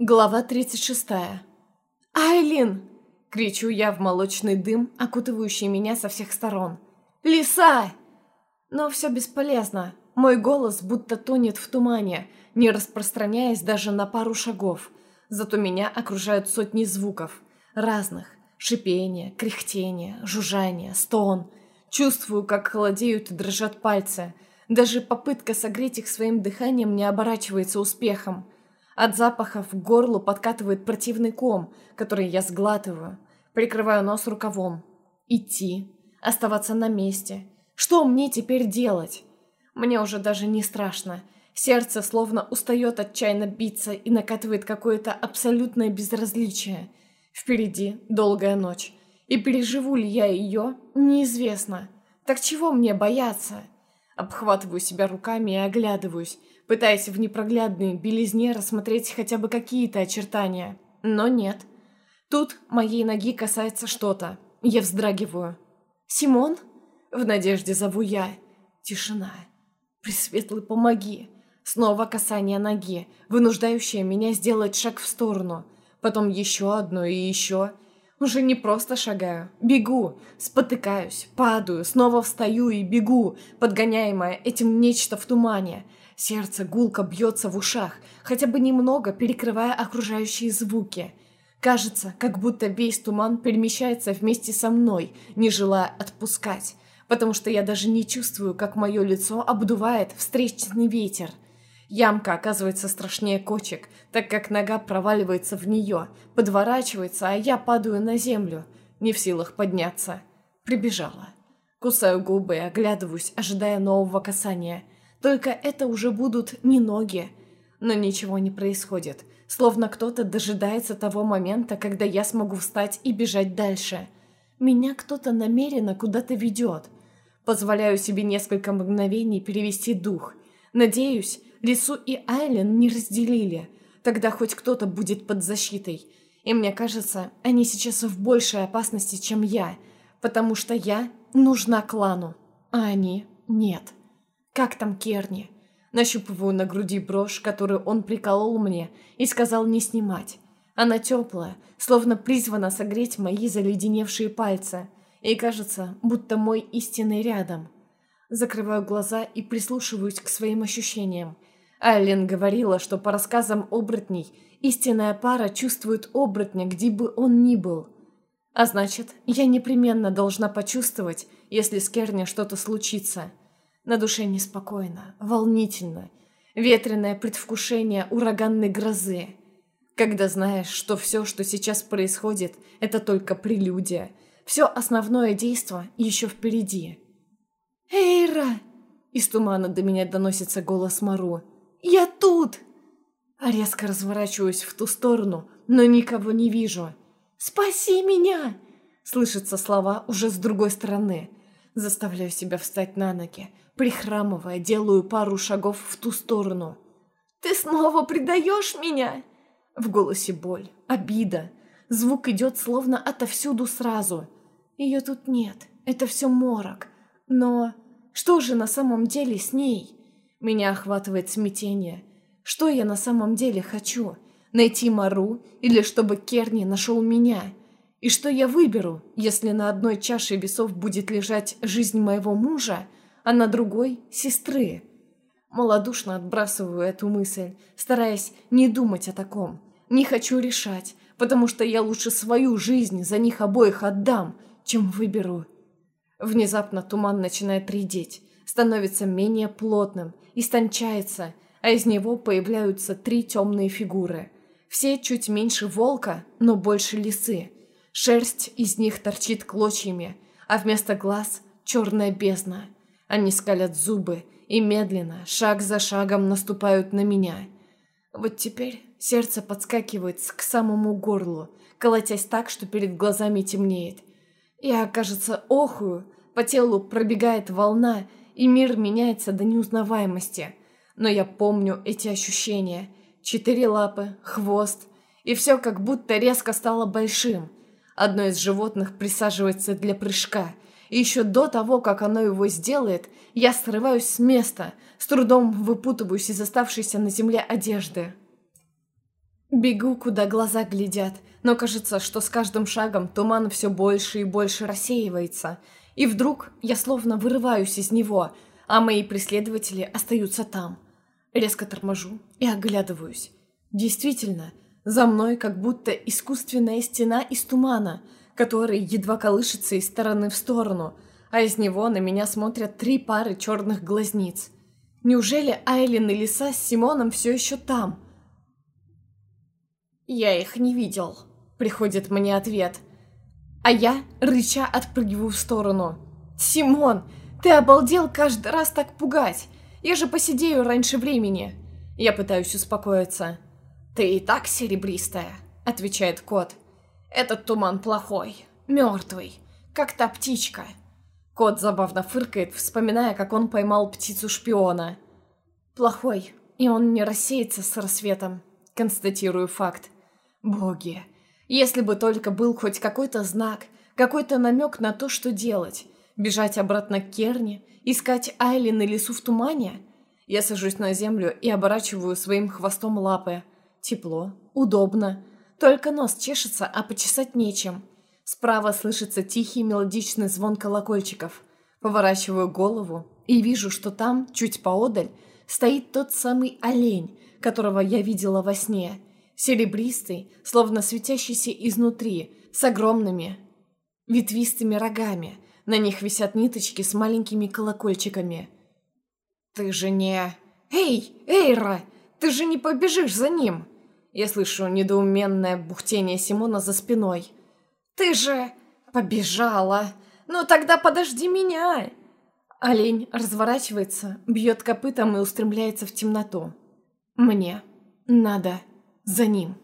Глава 36. «Айлин!» — кричу я в молочный дым, окутывающий меня со всех сторон. «Лиса!» Но все бесполезно. Мой голос будто тонет в тумане, не распространяясь даже на пару шагов. Зато меня окружают сотни звуков. Разных. Шипение, кряхтение, жужжание, стон. Чувствую, как холодеют и дрожат пальцы. Даже попытка согреть их своим дыханием не оборачивается успехом. От запахов к горлу подкатывает противный ком, который я сглатываю. Прикрываю нос рукавом. Идти. Оставаться на месте. Что мне теперь делать? Мне уже даже не страшно. Сердце словно устает отчаянно биться и накатывает какое-то абсолютное безразличие. Впереди долгая ночь. И переживу ли я ее, неизвестно. Так чего мне бояться? Обхватываю себя руками и оглядываюсь пытаясь в непроглядной белизне рассмотреть хотя бы какие-то очертания. Но нет. Тут моей ноги касается что-то. Я вздрагиваю. «Симон?» В надежде зову я. Тишина. «Пресветлый, помоги!» Снова касание ноги, вынуждающее меня сделать шаг в сторону. Потом еще одно и еще. Уже не просто шагаю. Бегу, спотыкаюсь, падаю, снова встаю и бегу, подгоняемая этим нечто в тумане – Сердце гулко бьется в ушах, хотя бы немного перекрывая окружающие звуки. Кажется, как будто весь туман перемещается вместе со мной, не желая отпускать, потому что я даже не чувствую, как мое лицо обдувает встречный ветер. Ямка оказывается страшнее кочек, так как нога проваливается в нее, подворачивается, а я падаю на землю, не в силах подняться. Прибежала. Кусаю губы и оглядываюсь, ожидая нового касания – только это уже будут не ноги. Но ничего не происходит. Словно кто-то дожидается того момента, когда я смогу встать и бежать дальше. Меня кто-то намеренно куда-то ведет. Позволяю себе несколько мгновений перевести дух. Надеюсь, Лису и Айлен не разделили. Тогда хоть кто-то будет под защитой. И мне кажется, они сейчас в большей опасности, чем я. Потому что я нужна клану, а они нет. «Как там Керни?» Нащупываю на груди брошь, которую он приколол мне, и сказал не снимать. Она теплая, словно призвана согреть мои заледеневшие пальцы, и кажется, будто мой истинный рядом. Закрываю глаза и прислушиваюсь к своим ощущениям. Айлен говорила, что по рассказам оборотней истинная пара чувствует оборотня, где бы он ни был. А значит, я непременно должна почувствовать, если с Керни что-то случится. На душе неспокойно, волнительно, ветреное предвкушение ураганной грозы. Когда знаешь, что все, что сейчас происходит, это только прелюдия, все основное действо еще впереди. «Эйра!» Из тумана до меня доносится голос Мару. «Я тут!» Резко разворачиваюсь в ту сторону, но никого не вижу. «Спаси меня!» Слышатся слова уже с другой стороны. Заставляю себя встать на ноги, Прихрамывая, делаю пару шагов в ту сторону. «Ты снова предаешь меня?» В голосе боль, обида. Звук идет словно отовсюду сразу. Ее тут нет, это все морок. Но что же на самом деле с ней? Меня охватывает смятение. Что я на самом деле хочу? Найти Мару или чтобы Керни нашел меня? И что я выберу, если на одной чаше весов будет лежать жизнь моего мужа, а на другой — сестры. Молодушно отбрасываю эту мысль, стараясь не думать о таком. Не хочу решать, потому что я лучше свою жизнь за них обоих отдам, чем выберу. Внезапно туман начинает редеть, становится менее плотным, истончается, а из него появляются три темные фигуры. Все чуть меньше волка, но больше лисы. Шерсть из них торчит клочьями, а вместо глаз — черная бездна. Они скалят зубы и медленно, шаг за шагом наступают на меня. Вот теперь сердце подскакивает к самому горлу, колотясь так, что перед глазами темнеет. Я, кажется, охую, по телу пробегает волна, и мир меняется до неузнаваемости. Но я помню эти ощущения. Четыре лапы, хвост, и все как будто резко стало большим. Одно из животных присаживается для прыжка — и еще до того, как оно его сделает, я срываюсь с места, с трудом выпутываюсь из оставшейся на земле одежды. Бегу, куда глаза глядят, но кажется, что с каждым шагом туман все больше и больше рассеивается, и вдруг я словно вырываюсь из него, а мои преследователи остаются там. Резко торможу и оглядываюсь. Действительно, за мной как будто искусственная стена из тумана, который едва колышется из стороны в сторону, а из него на меня смотрят три пары черных глазниц. Неужели Айлин и Лиса с Симоном все еще там? «Я их не видел», — приходит мне ответ. А я, рыча, отпрыгиваю в сторону. «Симон, ты обалдел каждый раз так пугать! Я же посидею раньше времени!» Я пытаюсь успокоиться. «Ты и так серебристая», — отвечает кот. «Этот туман плохой, мертвый, как та птичка». Кот забавно фыркает, вспоминая, как он поймал птицу-шпиона. «Плохой, и он не рассеется с рассветом», — констатирую факт. Боги, если бы только был хоть какой-то знак, какой-то намек на то, что делать. Бежать обратно к Керне, искать Айлин и лесу в тумане? Я сажусь на землю и оборачиваю своим хвостом лапы. Тепло, удобно. Только нос чешется, а почесать нечем. Справа слышится тихий мелодичный звон колокольчиков. Поворачиваю голову и вижу, что там, чуть поодаль, стоит тот самый олень, которого я видела во сне – серебристый, словно светящийся изнутри, с огромными ветвистыми рогами. На них висят ниточки с маленькими колокольчиками. «Ты же не...» «Эй, Эйра, ты же не побежишь за ним!» Я слышу недоуменное бухтение Симона за спиной. «Ты же побежала! Ну тогда подожди меня!» Олень разворачивается, бьет копытом и устремляется в темноту. «Мне надо...» за ним.